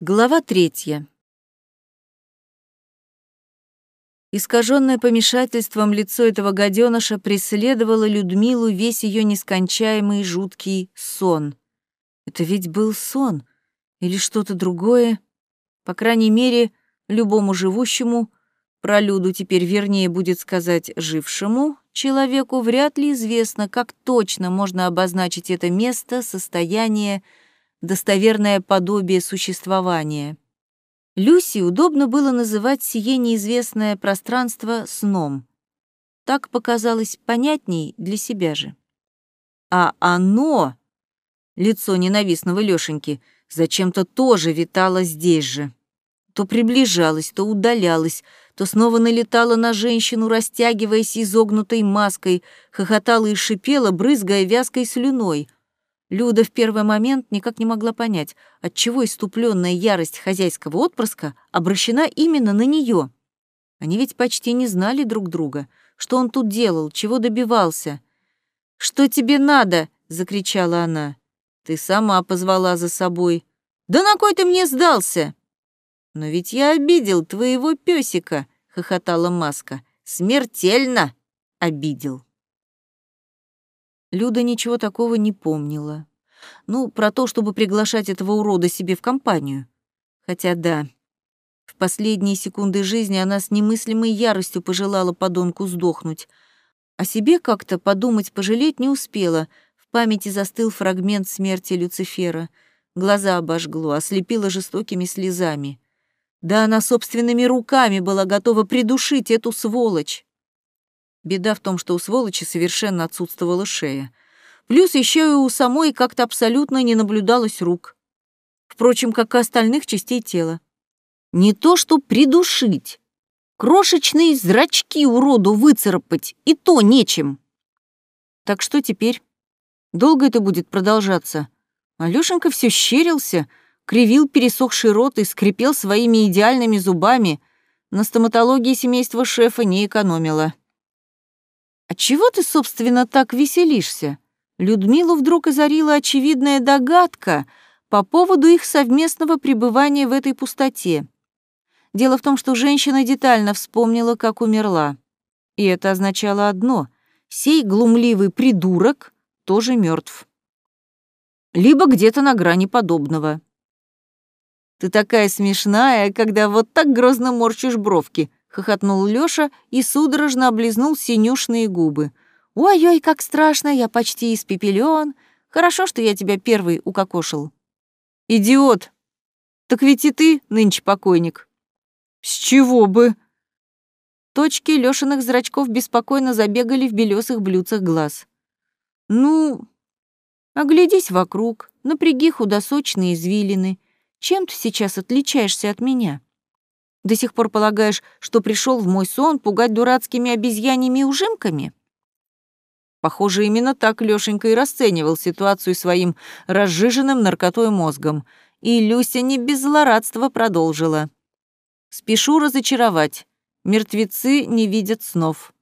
Глава третья. Искаженное помешательством лицо этого гаденыша преследовало Людмилу весь ее нескончаемый жуткий сон. Это ведь был сон или что-то другое? По крайней мере, любому живущему, про Люду теперь вернее будет сказать жившему, человеку вряд ли известно, как точно можно обозначить это место, состояние, достоверное подобие существования. Люси удобно было называть сие неизвестное пространство сном. Так показалось понятней для себя же. А оно, лицо ненавистного Лёшеньки, зачем-то тоже витало здесь же. То приближалось, то удалялось, то снова налетало на женщину, растягиваясь изогнутой маской, хохотала и шипела, брызгая вязкой слюной — Люда в первый момент никак не могла понять, отчего иступленная ярость хозяйского отпрыска обращена именно на нее. Они ведь почти не знали друг друга. Что он тут делал, чего добивался? «Что тебе надо?» — закричала она. «Ты сама позвала за собой». «Да на кой ты мне сдался?» «Но ведь я обидел твоего песика», — хохотала Маска. «Смертельно обидел». Люда ничего такого не помнила. Ну, про то, чтобы приглашать этого урода себе в компанию. Хотя да, в последние секунды жизни она с немыслимой яростью пожелала подонку сдохнуть. О себе как-то подумать, пожалеть не успела. В памяти застыл фрагмент смерти Люцифера. Глаза обожгло, ослепило жестокими слезами. Да она собственными руками была готова придушить эту сволочь. Беда в том, что у сволочи совершенно отсутствовала шея. Плюс еще и у самой как-то абсолютно не наблюдалось рук. Впрочем, как и остальных частей тела. Не то что придушить. Крошечные зрачки уроду выцарапать, и то нечем. Так что теперь? Долго это будет продолжаться? Алёшенька все щерился, кривил пересохший рот и скрипел своими идеальными зубами. На стоматологии семейства шефа не экономило. «А чего ты, собственно, так веселишься?» Людмилу вдруг озарила очевидная догадка по поводу их совместного пребывания в этой пустоте. Дело в том, что женщина детально вспомнила, как умерла. И это означало одно — сей глумливый придурок тоже мертв. Либо где-то на грани подобного. «Ты такая смешная, когда вот так грозно морщишь бровки», хохотнул Лёша и судорожно облизнул синюшные губы. «Ой-ой, как страшно, я почти испепелён. Хорошо, что я тебя первый укокошил». «Идиот! Так ведь и ты нынче покойник». «С чего бы?» Точки Лёшиных зрачков беспокойно забегали в белёсых блюдцах глаз. «Ну, оглядись вокруг, напряги худосочные извилины. Чем ты сейчас отличаешься от меня?» До сих пор полагаешь, что пришел в мой сон пугать дурацкими обезьяньями ужимками? Похоже, именно так Лёшенька и расценивал ситуацию своим разжиженным наркотой мозгом. И Люся не без злорадства продолжила. «Спешу разочаровать. Мертвецы не видят снов».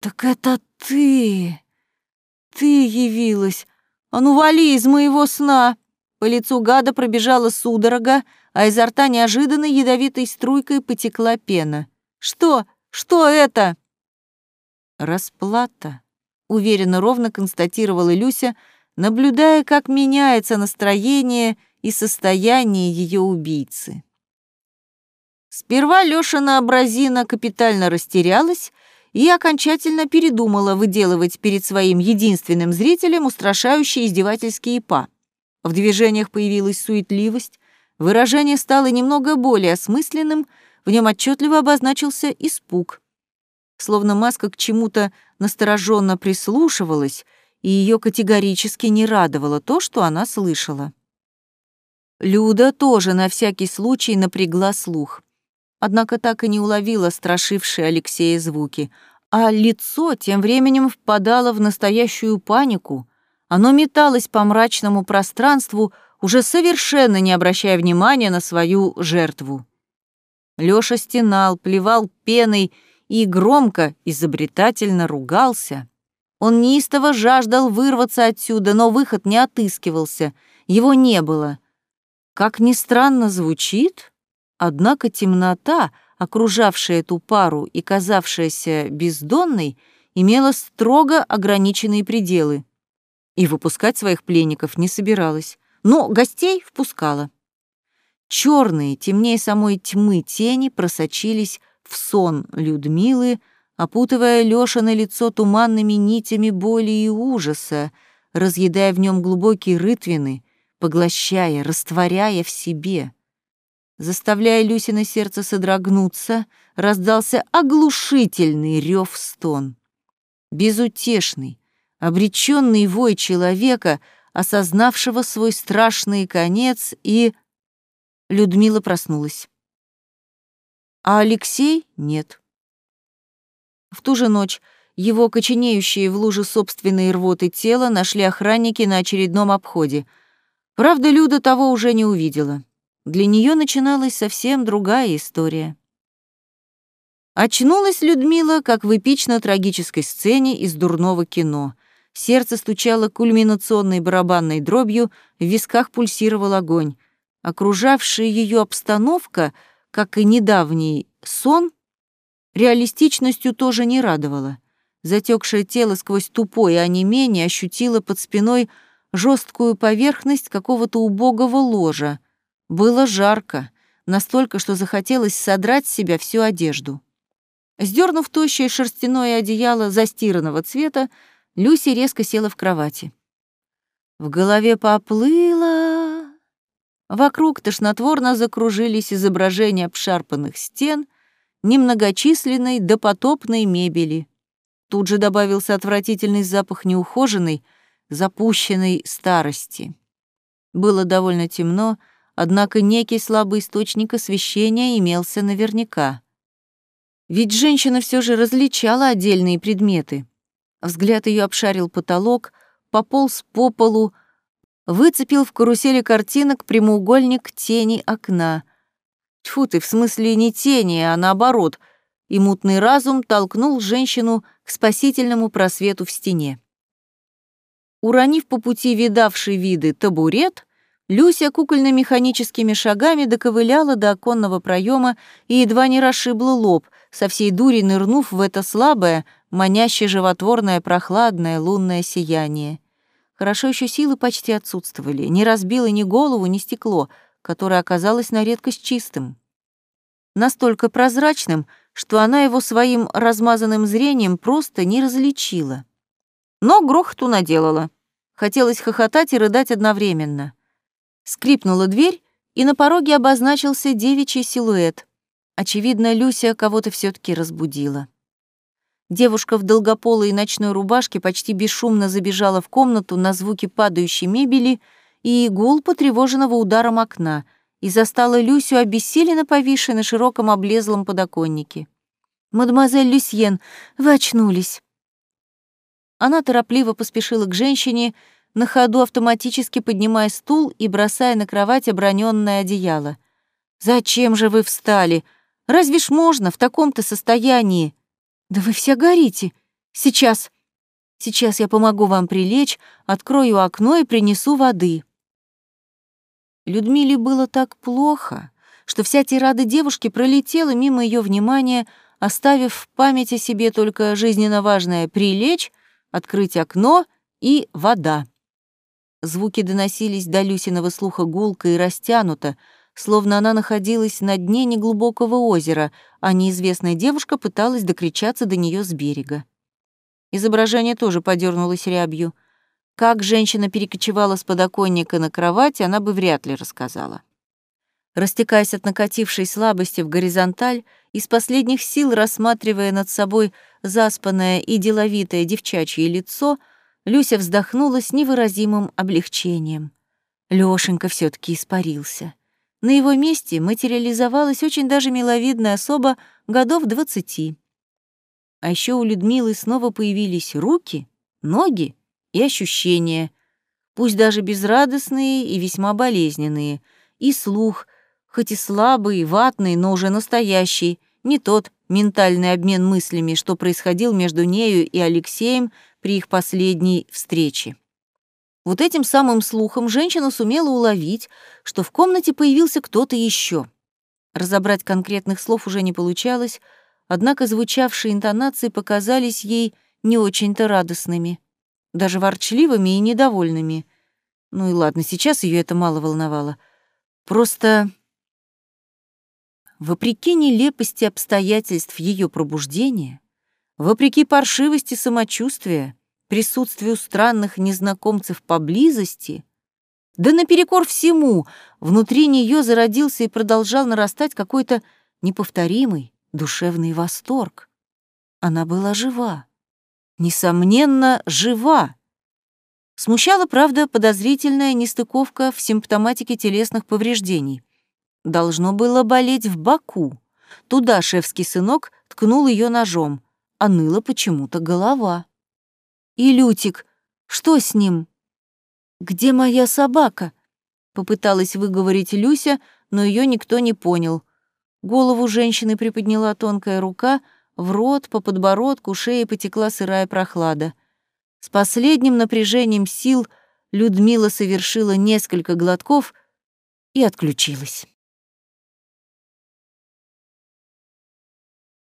«Так это ты! Ты явилась! А ну вали из моего сна!» По лицу гада пробежала судорога, а изо рта неожиданно ядовитой струйкой потекла пена. «Что? Что это?» «Расплата», — уверенно ровно констатировала Люся, наблюдая, как меняется настроение и состояние ее убийцы. Сперва Лёшина образина капитально растерялась и окончательно передумала выделывать перед своим единственным зрителем устрашающие издевательские па. В движениях появилась суетливость, Выражение стало немного более осмысленным, в нем отчетливо обозначился испуг. Словно маска к чему-то настороженно прислушивалась, и ее категорически не радовало то, что она слышала. Люда тоже на всякий случай напрягла слух. Однако так и не уловила страшившие Алексея звуки, а лицо тем временем впадало в настоящую панику. Оно металось по мрачному пространству, уже совершенно не обращая внимания на свою жертву. Лёша стенал, плевал пеной и громко, изобретательно ругался. Он неистово жаждал вырваться отсюда, но выход не отыскивался, его не было. Как ни странно звучит, однако темнота, окружавшая эту пару и казавшаяся бездонной, имела строго ограниченные пределы и выпускать своих пленников не собиралась, но гостей впускала. Черные, темнее самой тьмы тени просочились в сон Людмилы, опутывая Лёша на лицо туманными нитями боли и ужаса, разъедая в нем глубокие рытвины, поглощая, растворяя в себе. Заставляя Люсина сердце содрогнуться, раздался оглушительный рев стон. Безутешный, обреченный вой человека, осознавшего свой страшный конец, и... Людмила проснулась. А Алексей — нет. В ту же ночь его коченеющие в луже собственной рвоты тело нашли охранники на очередном обходе. Правда, Люда того уже не увидела. Для нее начиналась совсем другая история. Очнулась Людмила, как в эпично-трагической сцене из дурного кино. Сердце стучало кульминационной барабанной дробью, в висках пульсировал огонь. Окружавшая ее обстановка, как и недавний сон, реалистичностью тоже не радовала. Затекшее тело сквозь тупое онемение ощутило под спиной жесткую поверхность какого-то убогого ложа. Было жарко, настолько, что захотелось содрать с себя всю одежду. Сдернув тощее шерстяное одеяло застиранного цвета, Люси резко села в кровати. В голове поплыла... Вокруг тошнотворно закружились изображения обшарпанных стен, немногочисленной допотопной мебели. Тут же добавился отвратительный запах неухоженной, запущенной старости. Было довольно темно, однако некий слабый источник освещения имелся наверняка. Ведь женщина все же различала отдельные предметы. Взгляд ее обшарил потолок, пополз по полу, выцепил в карусели картинок прямоугольник тени окна. Тьфу ты, в смысле не тени, а наоборот, и мутный разум толкнул женщину к спасительному просвету в стене. Уронив по пути видавший виды табурет, Люся кукольно-механическими шагами доковыляла до оконного проема и едва не расшибла лоб, со всей дури нырнув в это слабое, манящее животворное прохладное лунное сияние. Хорошо еще силы почти отсутствовали, не разбило ни голову, ни стекло, которое оказалось на редкость чистым. Настолько прозрачным, что она его своим размазанным зрением просто не различила. Но грохоту наделала. Хотелось хохотать и рыдать одновременно. Скрипнула дверь, и на пороге обозначился девичий силуэт. Очевидно, Люся кого-то все таки разбудила. Девушка в долгополой ночной рубашке почти бесшумно забежала в комнату на звуки падающей мебели и гул потревоженного ударом окна и застала Люсю обессиленно повисшей на широком облезлом подоконнике. «Мадемуазель Люсьен, вы очнулись». Она торопливо поспешила к женщине, на ходу автоматически поднимая стул и бросая на кровать оброненное одеяло. «Зачем же вы встали? Разве ж можно в таком-то состоянии?» «Да вы все горите. Сейчас. Сейчас я помогу вам прилечь, открою окно и принесу воды». Людмиле было так плохо, что вся тирада девушки пролетела мимо ее внимания, оставив в памяти себе только жизненно важное «прилечь», «открыть окно» и «вода». Звуки доносились до Люсиного слуха гулко и растянуто, словно она находилась на дне неглубокого озера, а неизвестная девушка пыталась докричаться до нее с берега. Изображение тоже подернулось рябью. Как женщина перекочевала с подоконника на кровать, она бы вряд ли рассказала. Растекаясь от накатившей слабости в горизонталь, из последних сил рассматривая над собой заспанное и деловитое девчачье лицо, Люся вздохнула с невыразимым облегчением. Лёшенька все таки испарился. На его месте материализовалась очень даже миловидная особа годов двадцати. А еще у Людмилы снова появились руки, ноги и ощущения, пусть даже безрадостные и весьма болезненные, и слух, хоть и слабый, ватный, но уже настоящий, не тот ментальный обмен мыслями, что происходил между нею и Алексеем при их последней встрече. Вот этим самым слухом женщина сумела уловить, что в комнате появился кто-то еще. Разобрать конкретных слов уже не получалось, однако звучавшие интонации показались ей не очень-то радостными, даже ворчливыми и недовольными. Ну и ладно, сейчас ее это мало волновало. Просто вопреки нелепости обстоятельств ее пробуждения, вопреки паршивости самочувствия, присутствию странных незнакомцев поблизости, да наперекор всему, внутри нее зародился и продолжал нарастать какой-то неповторимый душевный восторг. Она была жива. Несомненно, жива. Смущала, правда, подозрительная нестыковка в симптоматике телесных повреждений. Должно было болеть в боку. Туда шефский сынок ткнул ее ножом, а ныла почему-то голова. И Лютик, что с ним? Где моя собака? Попыталась выговорить Люся, но ее никто не понял. Голову женщины приподняла тонкая рука, в рот, по подбородку, шее потекла сырая прохлада. С последним напряжением сил Людмила совершила несколько глотков и отключилась.